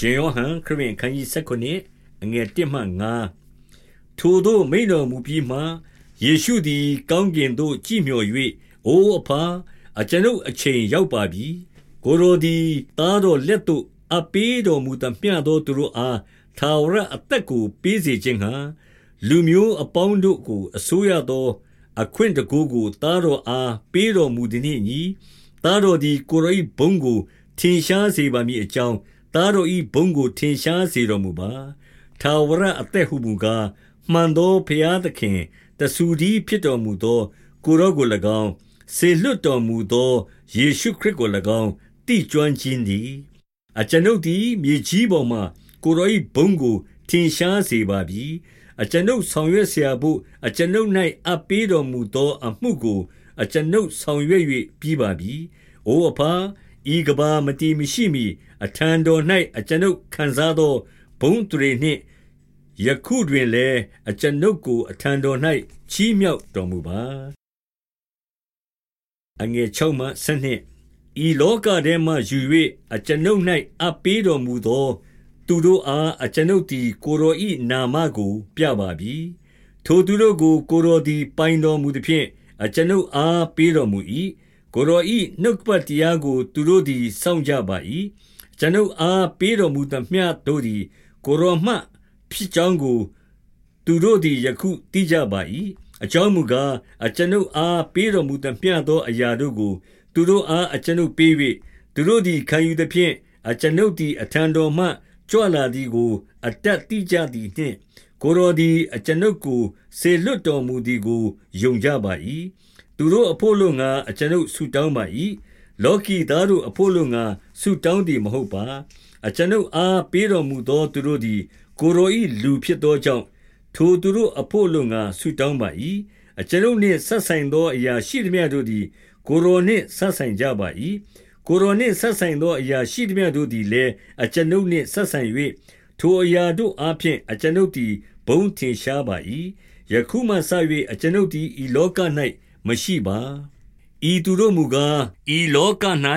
ရှင်ယောဟန်ခရစ်ခန်းကြီး19အငယ်1မှ9ထိုတို့မိန်တော်မူပြီးမှယေရှုသည် ကောင်းကင်သို့ကြည့်မျှော်၍အိုအဖာအကျွန်ုပ်အချိန်ရောက်ပါပြီကိုရိုသည်သားတော်လက်သို့အပေးတော်မူသမျှသောသူတို့အားထာဝရအသက်ကိုပေးစေခြင်းဟာလူမျိုးအပေါင်းတို့ကိုအစိုးရသော အခွင့်တကူကိုသားတော်အားပေးတော်မူသည်နှင့်ညီသားတော်သည်ကိုရိဘုံကိုထင်ရှားစေပါမည်အကြောင်း သားတော်၏ဘုံကိုထင်ရှားစေတော်မူပါထာဝရအသက်ဟုမူကားမှန်သောဖျားသခင်တဆူဒီဖြစ်တော်မူသောကိုရောကို၎င်းစေလွတ်တော်မူသောယေရှုခရစ်ကို၎င်းတိကျွမ်းခြင်းသည်အကျွန်ုပ်သည်မြေကြီးပေါ်မှကိုရော၏ဘုံကိုထင်ရှားစေပါပြီအကျွန်ုပ်ဆောင်ရွက်เสียဖို့အကျွန်ုပ်၌အပ်ပေးတော်မူသောအမှုကိုအကျွန်ုပ်ဆောင်ရွက်၍ပြီးပါပြီ။အိုအဖာ ဤကဘာမတိမရှိမီအထံတော်၌အကျွန်ုပ်ခံစားသောဘုံတရေနှင့်ယခုတွင်လည်းအကျွန်ုပ်ကိုအထံတော်၌ချီးမြှောက်တော်မူပါ။အငယ်6မှ7ဤလောကထဲမှယူ၍အကျွန်ုပ်၌အပ်ပေးတော်မူသော သူတို့အားအကျွန်ုပ်သည်ကိုယ်တော်၏နာမကိုပြပါပြီ။ထိုသူတို့ကိုကိုယ်တော်သည်ပိုင်တော်မူသဖြင့်အကျွန်ုပ်အားပေးတော်မူ၏။ ကိုယ်တော်၏နှုတ်ကပတ်တရားကို သူတို့သည်စောင့်ကြပါ၏။အကျွန်ုပ်အားပေးတော်မူသမျှတို့သည် ကိုယ်တော်မှဖြစ်ကြောင်းကို သူတို့သည်ယခုသိကြပါ၏။အကြောင်းမူကားအကျွန်ုပ်အားပေးတော်မူသမျှသောအရာတို့ကို သူတို့အားအကျွန်ုပ်ပေး၍သူတို့သည်ခံယူသဖြင့်အကျွန်ုပ်သည်အထံတော်မှကြွလာသည်ကို အတတ်သိကြသည်နှင့်ကိုတော်သည်အကျွန်ုပ်ကိုစေလွတ်တော်မူသည်ကိုယုံကြပါ၏ သူတို့အဖို့လုံငါအကျွန်ုပ်ဆုတောင်းပါ၏လောကီသားတို့အဖို့လုံငါဆုတောင်းသည်မဟုတ်ပါအကျွန်ုပ်အားပေးတော်မူသောသူတို့သည် ကိုတော်၏လူဖြစ်သောကြောင့်ထိုသူတို့အဖို့လုံငါဆုတောင်းပါ၏အကျွန်ုပ်နှင့်ဆက်ဆိုင်သောအရာရှိသမျှတို့သည် ကိုတော်နှင့်ဆက်ဆိုင်ကြပါ၏ကိုရိုနှင့်ဆက်ဆိုင်သောအရာရှိသမျှတို့သည်လည်းအကျွန်ုပ်နှင့်ဆက်ဆိုင်၍ထိုအရာတို့အားဖြင့်အကျွန်ုပ်သည်ဘုံထင်ရှားပါ၏ယခုမှစ၍အကျွန်ုပ်သည်ဤလောက၌ မရှိပါဤသူတို့မူကားဤလောက၌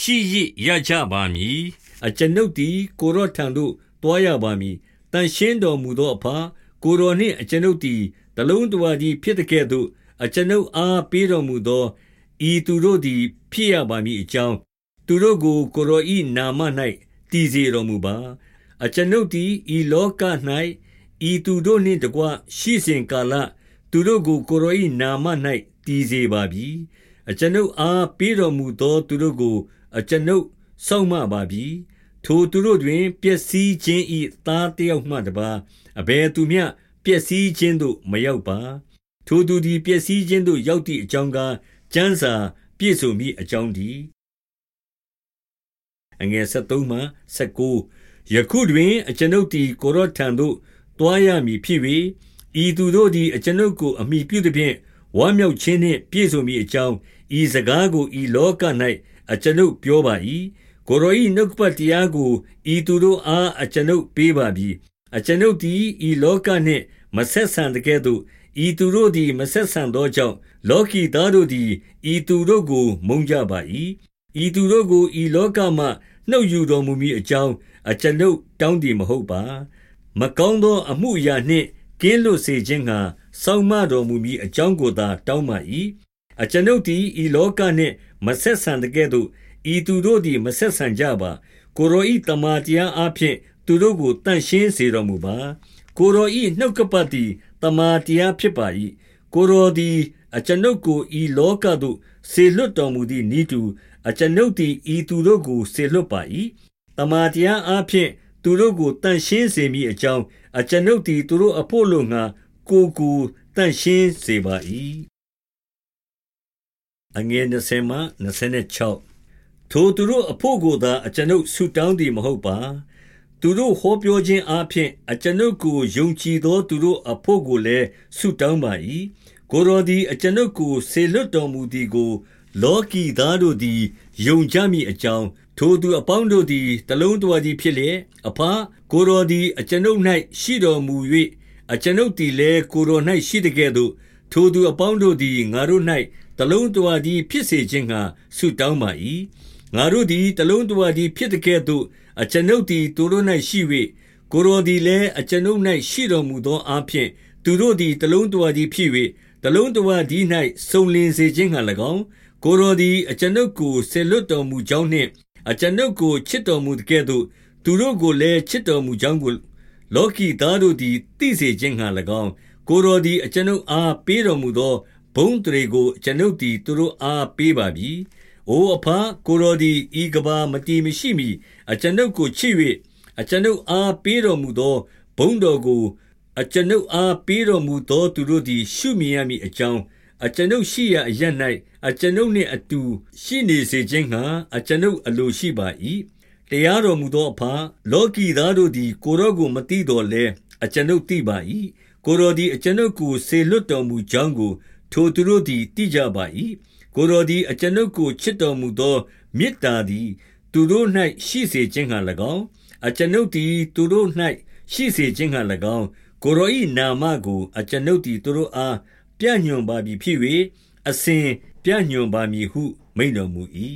ရှိရရကြပါမည်အကျွန်ုပ်သည်ကိုရောထံသို့တွားရပါမည်တန်ရှင်းတော်မူသောအဖကိုရောနှင့်အကျွန်ုပ်သည်တလုံးတဝါသည်ဖြစ်တဲ့ကဲ့သို့အကျွန်ုပ်အားပေးတော်မူသောဤသူတို့သည် ဖြစ်ရပါမည်အကြောင်းသူတို့ကိုကိုရောဤနာမ၌တည်စေတော်မူပါ အကျွန်ုပ်သည်ဤလောက၌ဤသူတို့နှင့်တကွရှိစဉ်ကာလသူတို့ကိုကိုရောဤနာမ၌ တည်စေပါပြီအကျွန်ုပ်အားပေးတော်မူသောသူတို့ကို အကျွန်ုပ်စောင့်မပါပြီထိုသူတို့တွင်ပျက်စီးခြင်းဤသားတယောက်မှတပါအဘယ်သူမျှပျက်စီးခြင်းသို့မရောက်ပါထိုသူသည်ပျက်စီးခြင်းသို့ရောက်သည့်အကြောင်းကားကျမ်းစာပြည့်စုံမိအကြောင်းဒီအငယ်73မှ79ယခုတွင် အကျွန်ုပ်သည်ကိုရောထံသို့တွားရမည်ဖြစ်၍ဤသူတို့သည်အကျွန်ုပ်ကိုအမိပြုသည်ဖြင့် ဝမ်းမြောက်ခြင်းနှင့်ပြည့်စုံမည်အကြောင်းဤစကားကိုဤလောက၌အကျွန်ုပ်ပြောပါ၏ကိုရောဤနှုတ်ပတ်တရားကိုဤသူတို့အားအကျွန်ုပ်ပေးပါပြီအကျွန်ုပ်သည်ဤလောကနှင့်မဆက်ဆံတကဲ့သို့ဤသူတို့သည်မဆက်ဆံသောကြောင့်လောကီသားတို့သည်ဤသူတို့ကိုမုန်းကြပါ၏ဤသူတို့ကိုဤလောကမှနှုတ်ယူတော်မူမည်အကြောင်းအကျွန်ုပ်တောင်းသည်မဟုတ်ပါ မကောင်းသောအမှုအရာနှင့်ကင်းလွတ်စေခြင်းငှာ စောင့်မတော်မူမည်အကြောင်းကိုသာ တောင်းပါ၏အကျွန်ုပ်သည်ဤလောကနှင့်မဆက်ဆံတကဲ့သို့ဤသူတို့သည် မဆက်ဆံကြပါကိုရောဤတမန်တရားအဖျင်သူတို့ကိုတန့်ရှင်းစေတော်မူပါကိုရောဤနှုတ်ကပတ်သည်တမန်တရားဖြစ်ပါ၏ကိုရောသည်အကျွန်ုပ်ကိုဤလောကသို့ဆေလွတ်တော်မူသည့်ဤသူအကျွန်ုပ်သည်ဤသူတို့ကိုဆေလွတ်ပါ၏တမန်တရားအဖျင်သူတို့ကိုတန့်ရှင်းစေမည်အကြောင်းအကျွန်ုပ်သည်သူတို့အဖို့လုံငါ ကိုကိုတန့်ရှင်းစေပါ၏အငယ်20မှ26ထိုသူတို့အဖို့ကိုသာအကျွန်ုပ်ဆုတောင်းသည်မဟုတ်ပါသူတို့ဟောပြောခြင်းအပြင်အကျွန်ုပ်ကိုယုံကြည်သောသူတို့အဖို့ကိုလည်းဆုတောင်းပါ၏ကိုတော်သည်အကျွန်ုပ်ကိုဆေလွတ်တော်မူသည်ကို လောကီသားတို့သည်ယုံကြမည်အကြောင်းထိုသူအပေါင်းတို့သည်တလုံးတဝသည်ဖြစ်လျက်အဖကိုတော်သည်အကျွန်ုပ်၌ရှိတော်မူ၍ အကျွန်ုပ်သည်လည်းကိုတော်၌ရှိတဲ့ကဲ့သို့ ထိုသူအပေါင်းတို့သည်ငါတို့၌တလုံးတဝသည် ဖြစ်စေခြင်းငှာဆုတောင်းပါ၏ငါတို့သည်တလုံးတဝသည်ဖြစ်တဲ့ကဲ့သို့အကျွန်ုပ်သည်သူတို့၌ရှိ၍ကိုရောသည်လည်းအကျွန်ုပ်၌ရှိတော်မူသောအဖြစ်သူတို့သည်တလုံးတဝသည်ဖြစ်၍တလုံးတဝသည်၌စုံလင်စေခြင်းဟံ၎င်းကိုရောသည်အကျွန်ုပ်ကိုဆေလွတ်တော်မူကြောင်းနှင့်အကျွန်ုပ်ကိုချစ်တော်မူတဲ့ကဲ့သို့သူတို့ကိုလည်းချစ်တော်မူကြောင်းကို လောကီသားတို့သည်သိစေခြင်းဟံ၎င်းကိုရောသည်အကျွန်ုပ်အားပေးတော်မူသောဘုံတရေကိုအကျွန်ုပ်သည်သူတို့အားပေးပါပြီ။အိုအဖကိုရောသည်ဤကဘာမတီမရှိမီအကျွန်ုပ်ကိုချစ်၍အကျွန်ုပ်အားပေးတော်မူသောဘုံတော်ကိုအကျွန်ုပ်အားပေးတော်မူသောသူတို့သည် ရှုမြင်ရမည်အကြောင်းအကျွန်ုပ်ရှိရာအရ၌အကျွန်ုပ်နှင့်အတူရှိနေစေခြင်းငှာအကျွန်ုပ်အလိုရှိပါ၏ တရားတော်မူသောအဖလောကီသားတို့သည် ကိုရောကိုမသိတော်လဲအကျွန်ုပ်သိပါ၏ကိုရောသည်အကျွန်ုပ်ကိုဆေလွတ်တော်မူကြောင်းကို ထိုသူတို့သည်သိကြပါ၏ကိုရောသည်အကျွန်ုပ်ကိုချစ်တော်မူသောမေတ္တာသည် သူတို့၌ရှိစေခြင်းဟံ၎င်းအကျွန်ုပ်သည်သူတို့၌ရှိစေခြင်းဟံ၎င်းကိုရော၏နာမကိုအကျွန်ုပ်သည်သူတို့အားပြညွန်ပါပြီဖြစ်၍အစဉ်ပြညွန်ပါမည်ဟုမိန်တော်မူ၏